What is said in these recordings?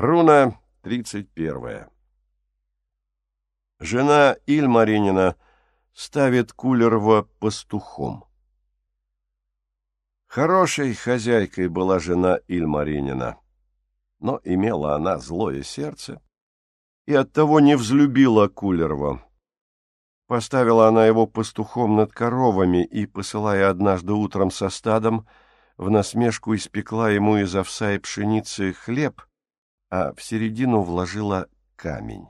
Руна 31. Жена Ильмаринина ставит Кулерова пастухом. Хорошей хозяйкой была жена Ильмаринина, но имела она злое сердце и оттого не взлюбила Кулерова. Поставила она его пастухом над коровами и, посылая однажды утром со стадом, в насмешку испекла ему из овса и пшеницы хлеб, а в середину вложила камень.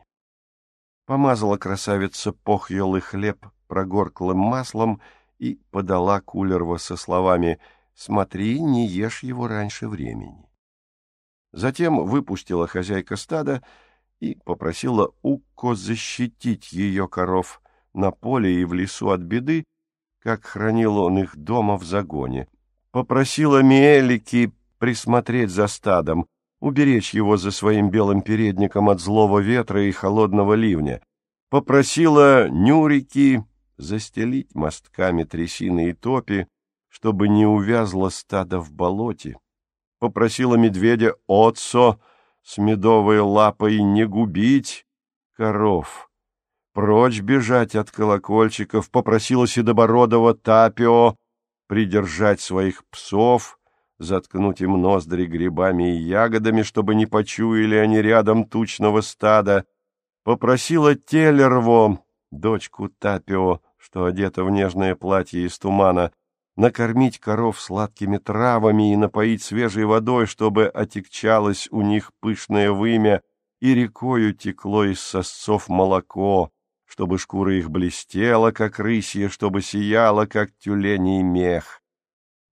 Помазала красавица похьелый хлеб прогорклым маслом и подала Кулерова со словами «Смотри, не ешь его раньше времени». Затем выпустила хозяйка стада и попросила Укко защитить ее коров на поле и в лесу от беды, как хранил он их дома в загоне. Попросила Миэлики присмотреть за стадом, уберечь его за своим белым передником от злого ветра и холодного ливня. Попросила Нюрики застелить мостками трясины и топи, чтобы не увязло стадо в болоте. Попросила медведя Отцо с медовой лапой не губить коров, прочь бежать от колокольчиков, попросила Седобородова Тапио придержать своих псов — заткнуть им ноздри грибами и ягодами, чтобы не почуяли они рядом тучного стада, попросила Телерво, дочку Тапио, что одета в нежное платье из тумана, накормить коров сладкими травами и напоить свежей водой, чтобы отекчалось у них пышное вымя, и рекою текло из сосцов молоко, чтобы шкура их блестела, как рысья, чтобы сияла, как тюленей мех.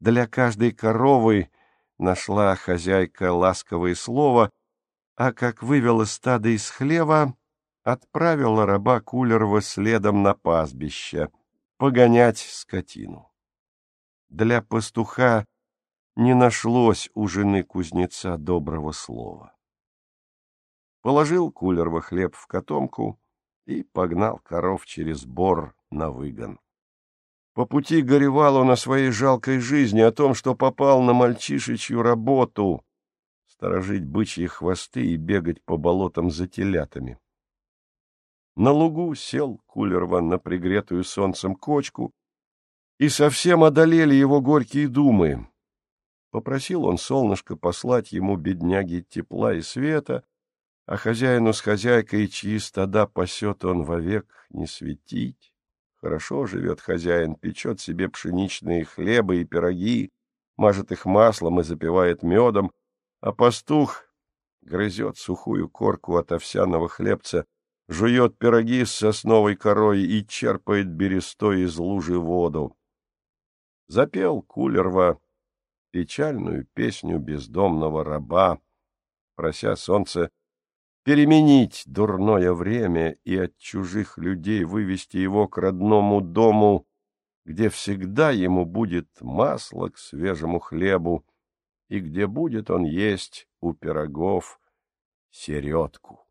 Для каждой коровы нашла хозяйка ласковое слово, а как вывела стадо из хлева, отправила раба Кулерова следом на пастбище погонять скотину. Для пастуха не нашлось у жены кузнеца доброго слова. Положил Кулерова хлеб в котомку и погнал коров через бор на выгон. По пути горевал он о своей жалкой жизни, о том, что попал на мальчишечью работу — сторожить бычьи хвосты и бегать по болотам за телятами. На лугу сел Кулерван на пригретую солнцем кочку, и совсем одолели его горькие думы. Попросил он солнышко послать ему, бедняги, тепла и света, а хозяину с хозяйкой, чьи стада пасет он вовек, не светить. Хорошо живет хозяин, печет себе пшеничные хлебы и пироги, мажет их маслом и запивает медом, а пастух грызет сухую корку от овсяного хлебца, жует пироги с сосновой корой и черпает берестой из лужи воду. Запел Кулерва печальную песню бездомного раба, прося солнце переменить дурное время и от чужих людей вывести его к родному дому, где всегда ему будет масло к свежему хлебу и где будет он есть у пирогов середку.